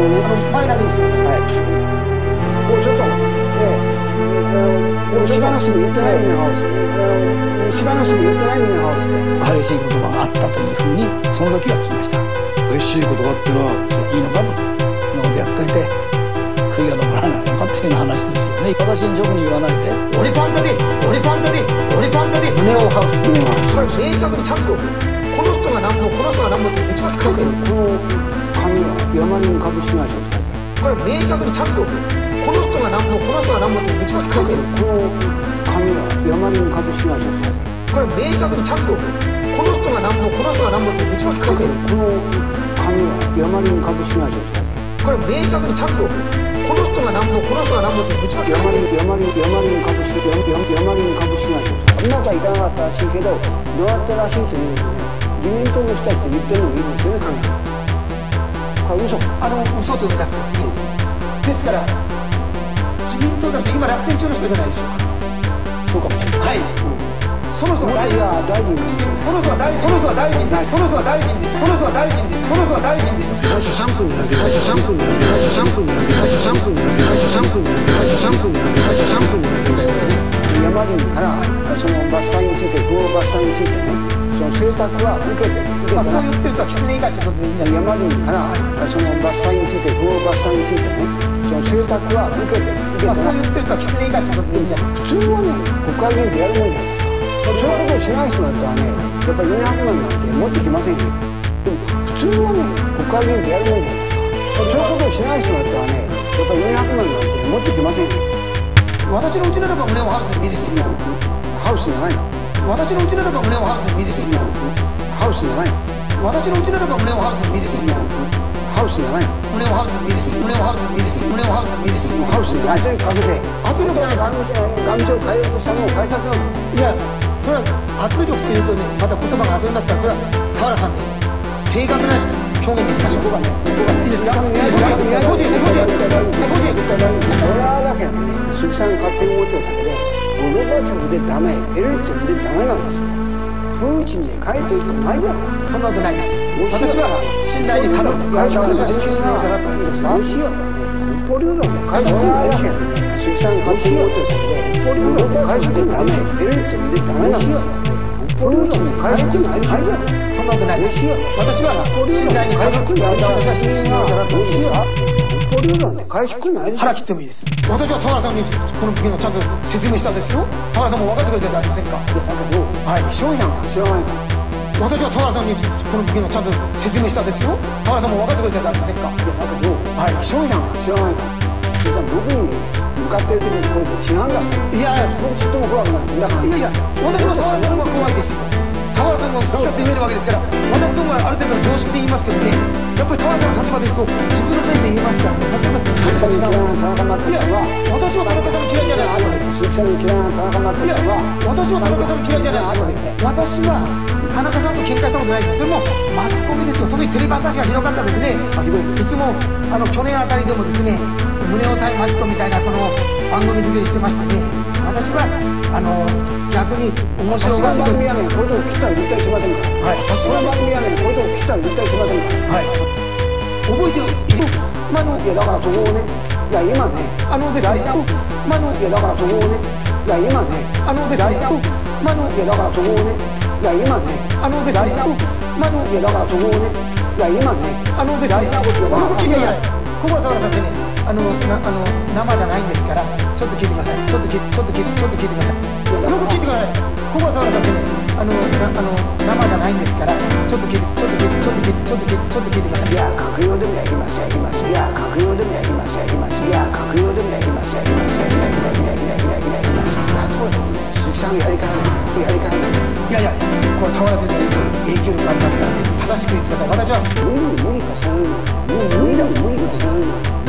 こうね。前投げですよ。はい。こうちょっと、えー、こう芝の隅言ってないみんな顔して、えー、芝の隅言ってないみんな顔して。激しい言葉があったというふうにその時は聞きました嬉しい言葉っていうのは、いいのかとそんなことやっといて悔いが残らないのかっていうような話ですよね私に直に言わないで俺パンダで、俺パンダで、俺パンダで胸を張る。胸は。これ明確にちゃんと、この人が何も、この人が何もって一番書いてる。この紙は山林株式会社って書いてある。これ明確にちゃんと、この人が何も、この人が何もって一番書いてる。この紙は山林株式会社って書いてある。これ明確にちゃんと、この人が何も、この人が何もって一番書いてる。この紙は山林株式会社って書いてある。これ明確にちゃんと、この人が何も、この人が何もって一番書い山てる。林山林山林株式山林株式会社あなたいかなかったらしいけどどうやったらしいというのね自民党の人たちって言ってるのもいいんですよね彼女これ嘘あの、嘘となくてですから、自民党だって今落選中の人じゃないでしょうか。そうかもしれないはい。その人は大臣いや大臣かもしれないその人は大その人は大臣です。その人は大臣です。その人は大臣です。その人は大臣です。最初シャンプーにやつけ最初シャンプーにやつけ最初シャンプーにやつけ最初シャンプーにやつけ最初シャンプーにやつけ最初シャンプーにやつけ最初シャンプーにやつけですね山林からその伐採について不法伐採についてねその請託は受けて受けまあ、そう言ってる人は狐以外ということでいいんだけど。山林からその伐採について不法伐採についてね。その請託は受けて受けまあ、そう言ってる人は狐以外ということでいいんだけど。普通はね国会議員でやるもんじゃない。そう。いうことをしない人だったらねやっぱり400万なんて持ってきませんよ。でも普通はね国会議員でやるもんじゃない。そう。いうことをしない人だったらねやっぱり400万なんて持ってきませんよ。私のうちならば胸を張るでもいいですよ。ハウスじゃないの？私のうちならば胸を張るでもいいですよ。ハウスじゃない私のうちならば胸を張るでもいいですよ。ハウスじゃない胸を張るでもいいですよ。胸を張るでもいいですよ。胸を張るでもいいですよ。ハウスに圧力かけて圧力が外務省を変えようとしたのを改札なのいや、それは圧力というとね、また言葉が遊びますから、これは田原さんね、正確な表現できましょう。ここがねここがいいですかいいですかいいですか当時、当時、当時、それはだけどね鈴木さんが勝手に思ってるだけでゴルバチョフでダメエリツィンでダメなんですよプーチンで変えていくないじゃないそんなことないです。私は信頼に足る外交の主義者だと思うんですロシアはね、北方領土の回収ないわけやね。鈴木さんが勝手に思ってるだけで、北方領土の回収でダメ。エレンツでダメなんですよ。北方領土の回収ってないないじゃない。そんなことないです。私は信頼に足る回収ないじゃない。私は主義者だと思うんですよ。北方領土なんて回収ない腹切ってもいいです。私は田原さんにこの件をちゃんと説明したんですよ。田原さんも分かってくれてるじゃありませんか。だけど、はい。気象やんが知らないから。私は田原さんにこの件をちゃんと説明したんですよ。田原さんも分かってくれてるじゃありませんか。だけど、はい気象やんが知らないから。それから僕に向かってる時にこいつ違うんだ。いや、僕ちっとも怖くない。だから、いやいや、私は田原さんが怖いですよ。田原さんが好き勝手言えるわけですから、私どもはある程度の常識で言いますけどね、やっぱり田原さんの立場でいくと、自分のペンで言えますから、鈴木さんに嫌いな田中マッいや、トさんは、私は田中さん嫌いじゃない鈴木さんに嫌いな田中マットいやさんは、、私は田中さん嫌いじゃない私は田中さんと喧嘩したことないです。それもマスコミですよ。特にテレビ朝日がひどかったですね。いいつも、あの、去年あたりでもですね、胸をタイマットみたいなこの番組作りしてましてね、私は、あの、逆に面白おかしく私が番組やねん、こういうとこ切ったり塗ったりしませんから。はい。私が番組やねん、こういうとこ切ったり塗ったりしませんから。はい。覚えている？まあ、あの、いや、だからそこをね、いや、今ね、あのですね、まあ、あの、いや、だからそこをね、いや、今ね、あのですね、まあ、あの、いや、だからそこをね、いや、今ね、あのですね、まあ、あの、いや、だからそこをね、いや、今ね、あのですね、いやいや、小原田原さんってね、あの、なあの、生じゃないんですから、ちょっと聞いてください。ちょっと聞いて、ちょっとちょっと聞いてください。よく聞いてください。小原田原さんってね、あの、なあの、生じゃないんですから、ちょっと聞いて、ちょっと聞いて、ちょっと聞いて、ちょっと聞いて、ちょっと聞いてください。いや、閣僚でもやります、やります。いや、閣僚でもやります、やります。いや、閣僚でもやります、やります。やります、やります、やります、やります。やります。あとはね、鈴木さんがやり方ね、やり方ね。いやいや、これ、田原先生の影響力がありますからね、正しく言ってください。私は、無理無理かさないの。もう無理だ無理かさないう無